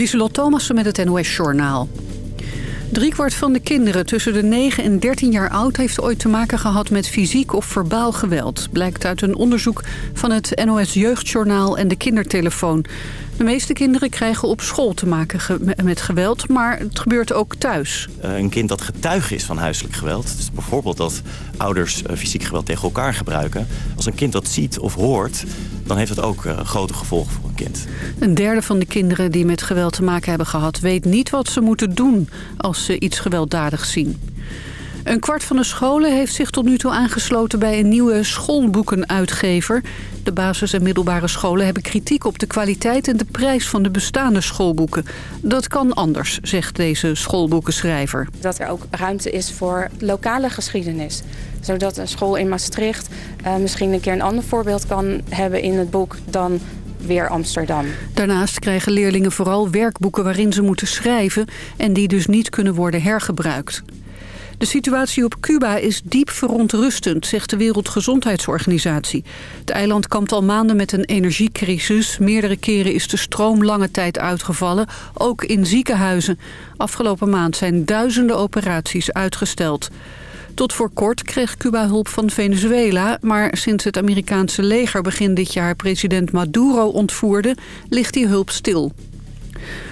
Lieselot Thomassen met het NOS-journaal. Driekwart van de kinderen tussen de 9 en 13 jaar oud... heeft ooit te maken gehad met fysiek of verbaal geweld. Blijkt uit een onderzoek van het NOS Jeugdjournaal en de kindertelefoon. De meeste kinderen krijgen op school te maken met geweld, maar het gebeurt ook thuis. Eh, een kind dat getuige is van huiselijk geweld, dus bijvoorbeeld dat ouders eh, fysiek geweld tegen elkaar gebruiken. Als een kind dat ziet of hoort, dan heeft dat ook eh, grote gevolgen voor een kind. Een derde van de kinderen die met geweld te maken hebben gehad... weet niet wat ze moeten doen als ze iets gewelddadigs zien. Een kwart van de scholen heeft zich tot nu toe aangesloten bij een nieuwe schoolboekenuitgever. De basis- en middelbare scholen hebben kritiek op de kwaliteit en de prijs van de bestaande schoolboeken. Dat kan anders, zegt deze schoolboekenschrijver. Dat er ook ruimte is voor lokale geschiedenis. Zodat een school in Maastricht uh, misschien een keer een ander voorbeeld kan hebben in het boek dan weer Amsterdam. Daarnaast krijgen leerlingen vooral werkboeken waarin ze moeten schrijven... en die dus niet kunnen worden hergebruikt. De situatie op Cuba is diep verontrustend, zegt de Wereldgezondheidsorganisatie. Het eiland kampt al maanden met een energiecrisis. Meerdere keren is de stroom lange tijd uitgevallen, ook in ziekenhuizen. Afgelopen maand zijn duizenden operaties uitgesteld. Tot voor kort kreeg Cuba hulp van Venezuela... maar sinds het Amerikaanse leger begin dit jaar president Maduro ontvoerde... ligt die hulp stil.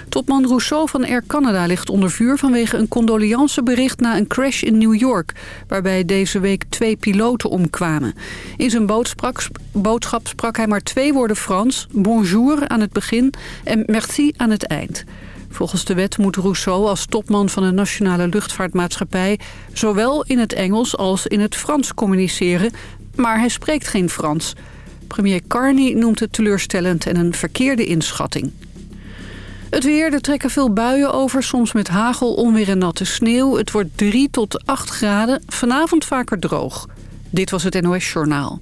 Topman Rousseau van Air Canada ligt onder vuur vanwege een condoleancebericht na een crash in New York, waarbij deze week twee piloten omkwamen. In zijn boodschap sprak hij maar twee woorden Frans, bonjour aan het begin en merci aan het eind. Volgens de wet moet Rousseau als topman van een nationale luchtvaartmaatschappij... zowel in het Engels als in het Frans communiceren, maar hij spreekt geen Frans. Premier Carney noemt het teleurstellend en een verkeerde inschatting. Het weer, er trekken veel buien over, soms met hagel, onweer en natte sneeuw. Het wordt 3 tot 8 graden, vanavond vaker droog. Dit was het NOS Journaal.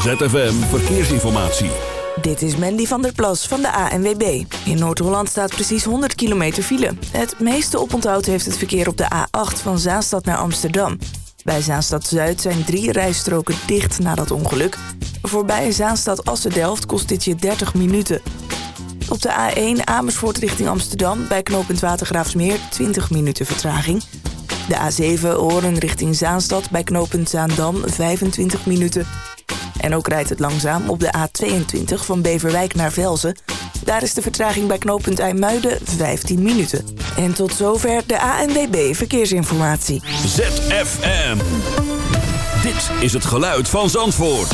ZFM Verkeersinformatie. Dit is Mandy van der Plas van de ANWB. In Noord-Holland staat precies 100 kilometer file. Het meeste oponthoud heeft het verkeer op de A8 van Zaanstad naar Amsterdam. Bij Zaanstad Zuid zijn drie rijstroken dicht na dat ongeluk. Voorbij Zaanstad Assen-Delft kost dit je 30 minuten. Op de A1 Amersfoort richting Amsterdam bij knooppunt Watergraafsmeer 20 minuten vertraging. De A7 Hoorn richting Zaanstad bij knooppunt Zaandam 25 minuten. En ook rijdt het langzaam op de A22 van Beverwijk naar Velzen. Daar is de vertraging bij knooppunt IJmuiden 15 minuten. En tot zover de ANWB Verkeersinformatie. ZFM. Dit is het geluid van Zandvoort.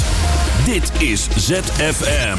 Dit is ZFM.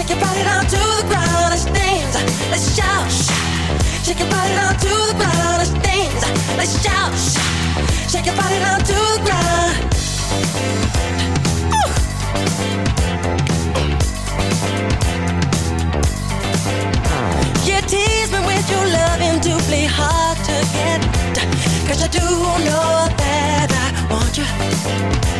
Shake your body down to the ground. Let's dance. Let's shout, shake your body down to the ground. Let's dance. Let's shout, shake your body down to the ground. You tease me with your loving to play hard to get. Cause I do know that I want. You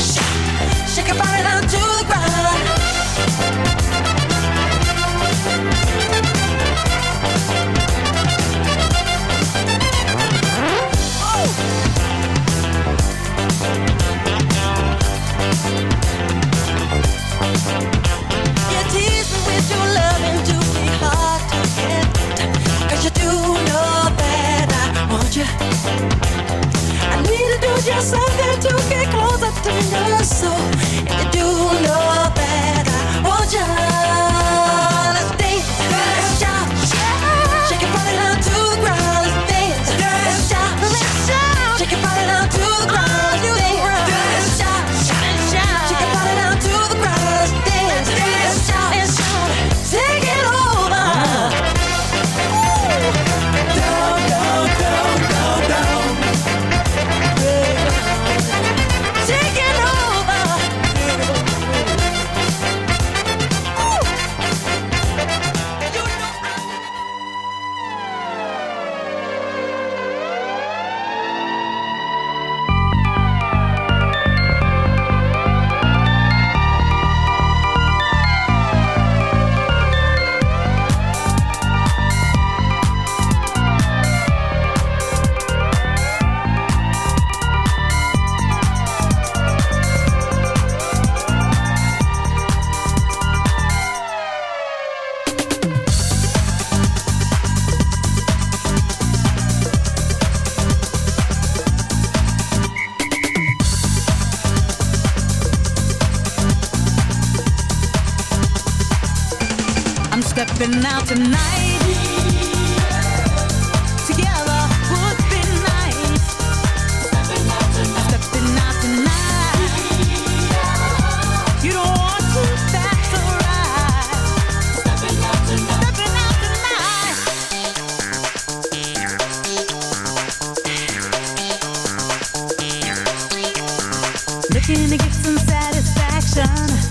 looking to get some satisfaction.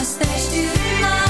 gonna stay to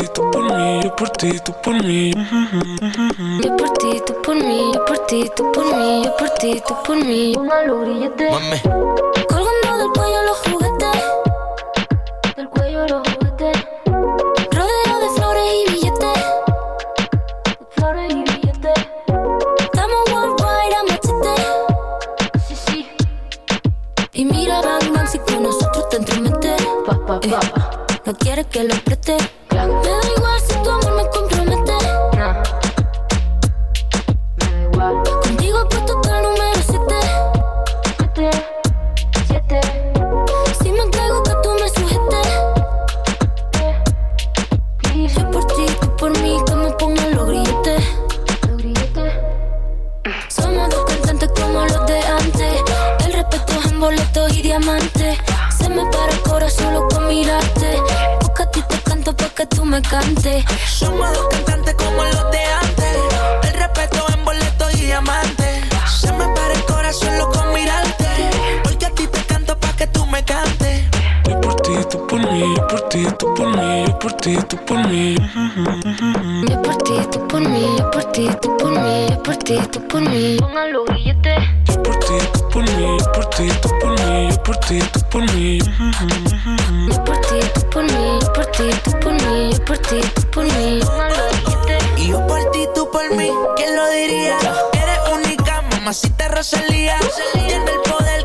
ti, tú por mí, yo por ti, tú por mí. Yo por ti, tú por mí, yo por ti, tú por mí, yo por ti, tú por mí. Una lurillete. Mami, por ti, tú por mí. Yo por ti, tú por mí, yo por ti, tú por mí, yo por ti, tú por mí. Pongan los billetes. Yo por ti, tú por mí, yo por ti, tú por mí, yo por ti, tú por mí. Yo por ti, tú por mí, yo por ti, tú por mí, yo por ti, tú por mí. Pongan los billetes. Y yo por ti, tú por mí, ¿quién lo diría? Eres única, mamacita Rosalía. Tienes el poder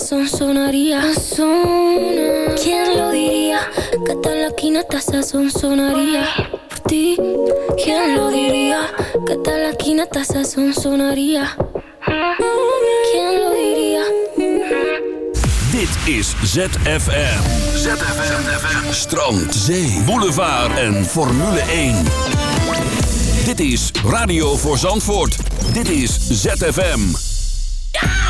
sazón sonaría. Sazona. ¿Quién lo diría? Que tal la esquina hasta sazón sonaría. Por ti, ¿quién lo diría? Que tal la esquina hasta sazón sonaría. ¿Quién lo diría? Dit is ZFM. ZFM. Strand, zee, boulevard en Formule 1. Dit is Radio voor Zandvoort. Dit is ZFM. Please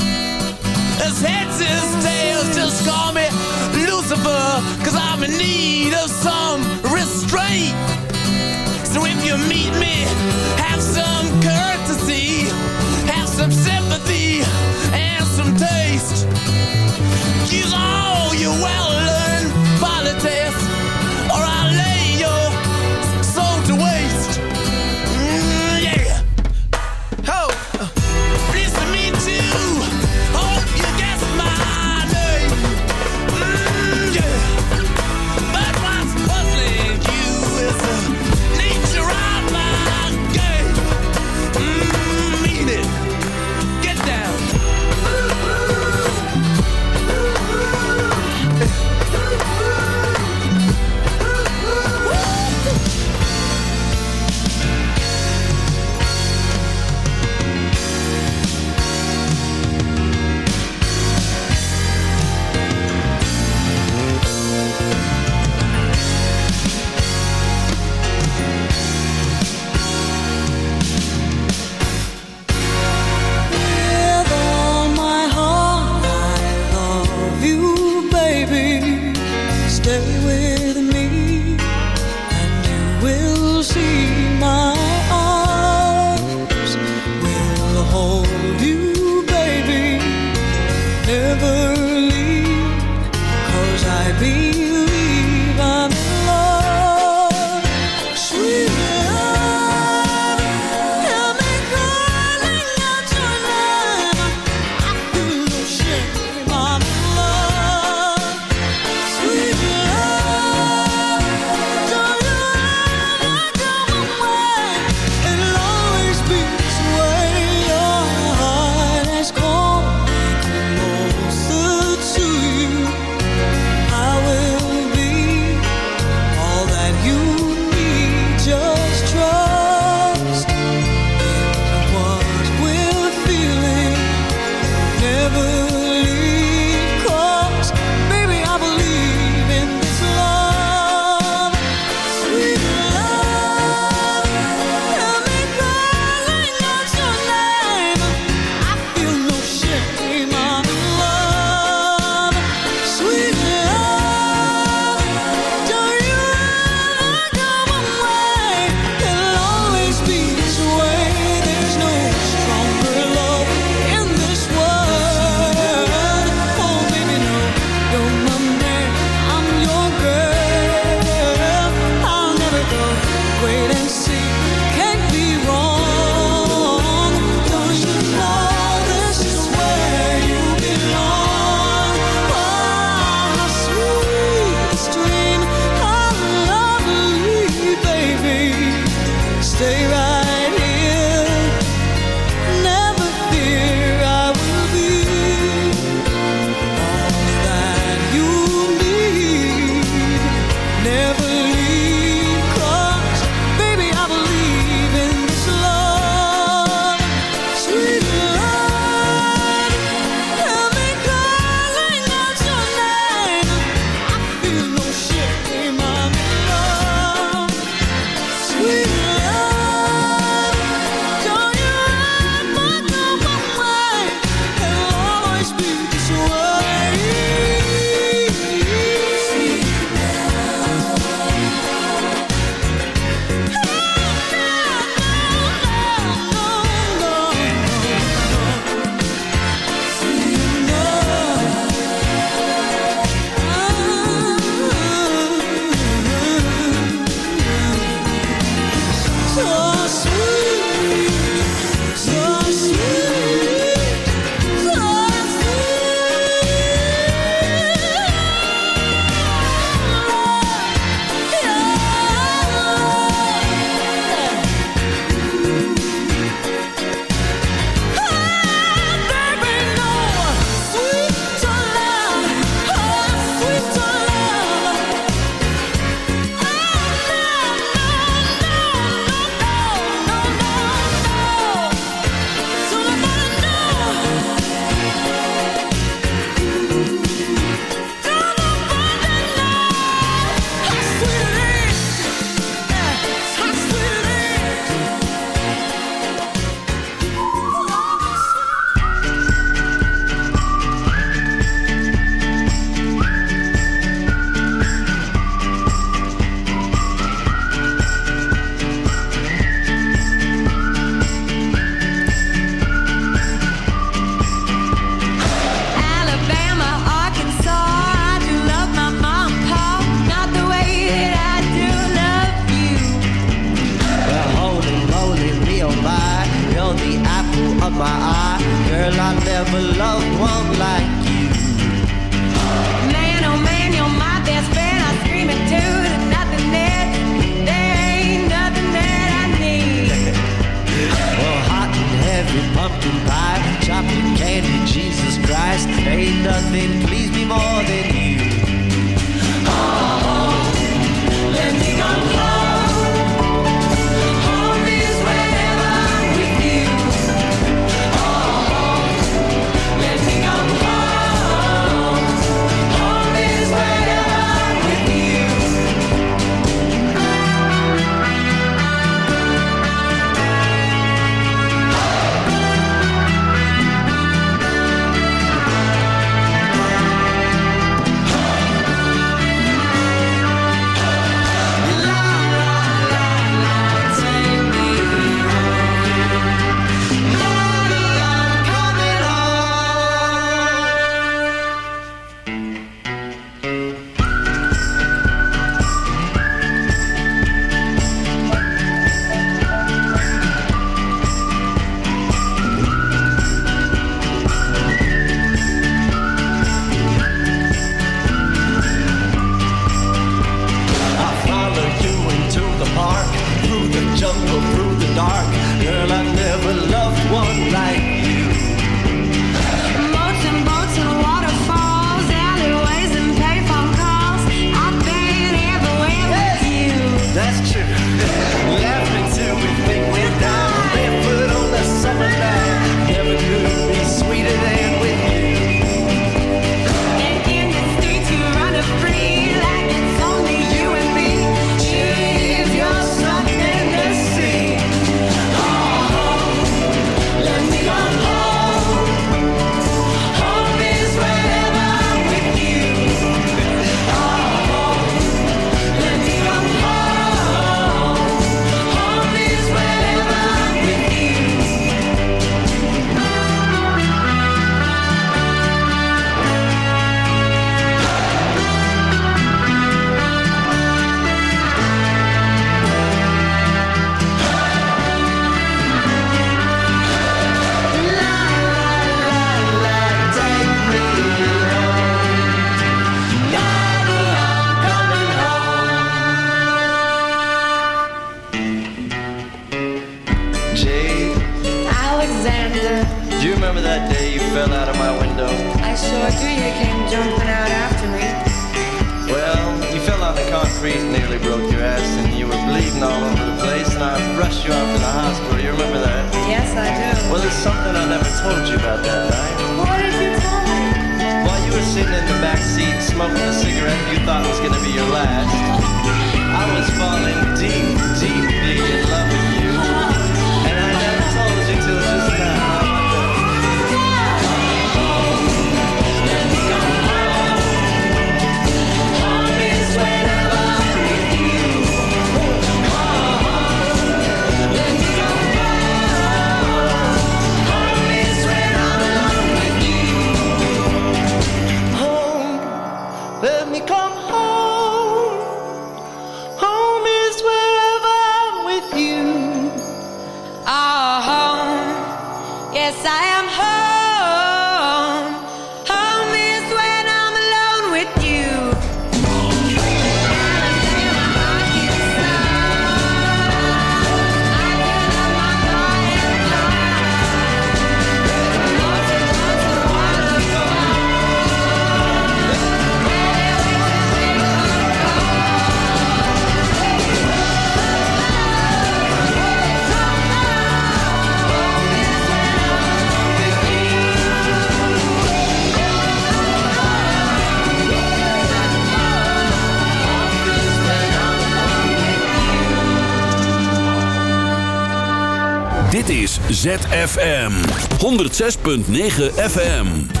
ZFM 106.9 FM.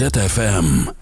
ZFM.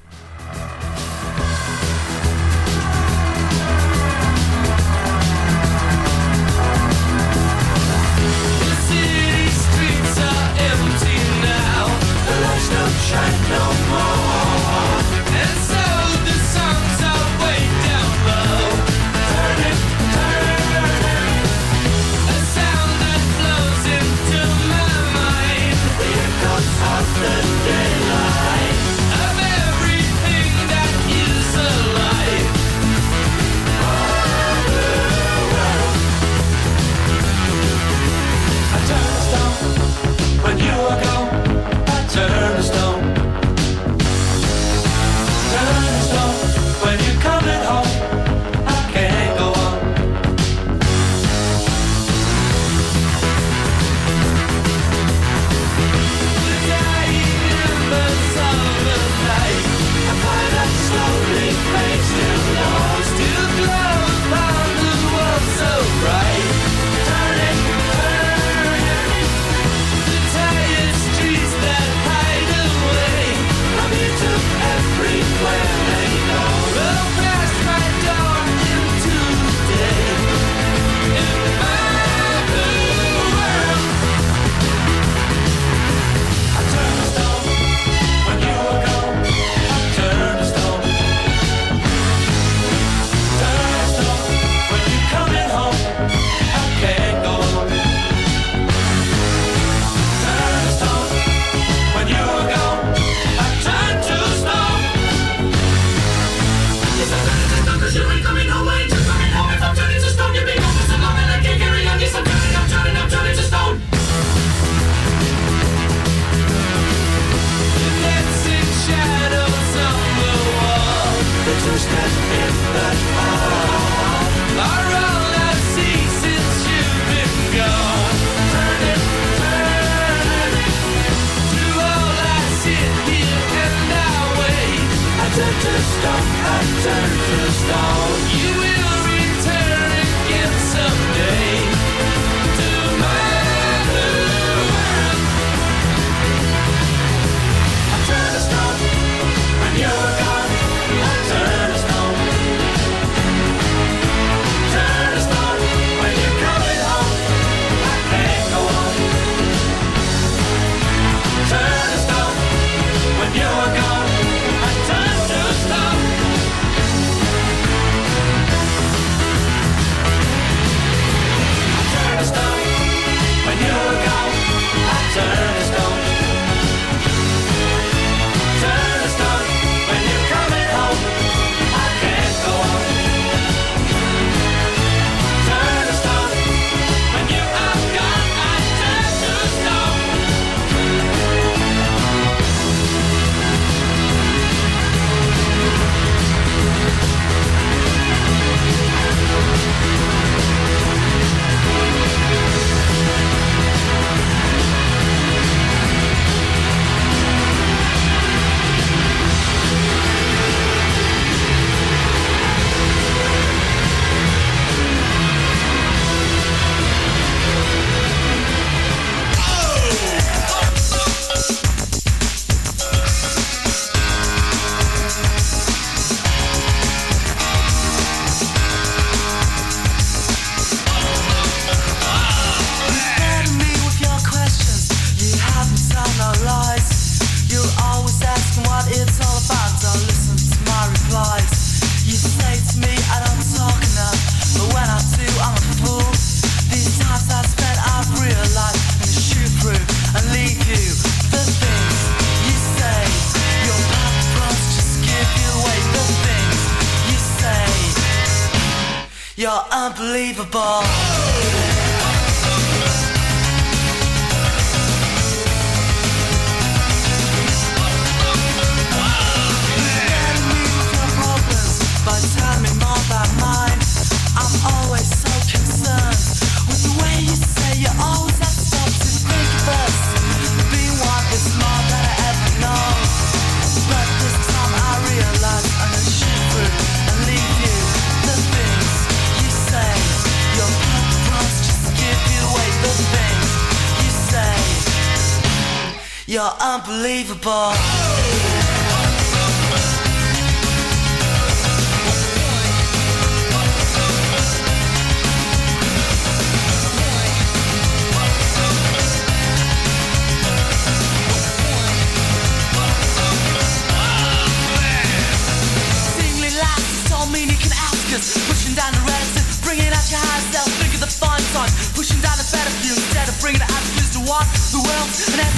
you're unbelievable. Pushing down the bringing out your the. Pushing down the better view, instead of bringing the attitudes to what the world and everything.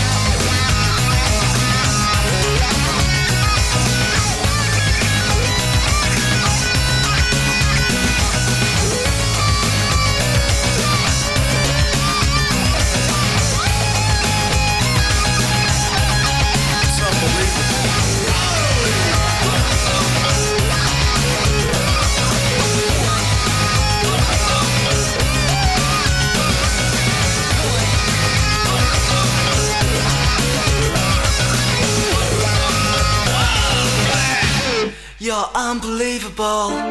unbelievable.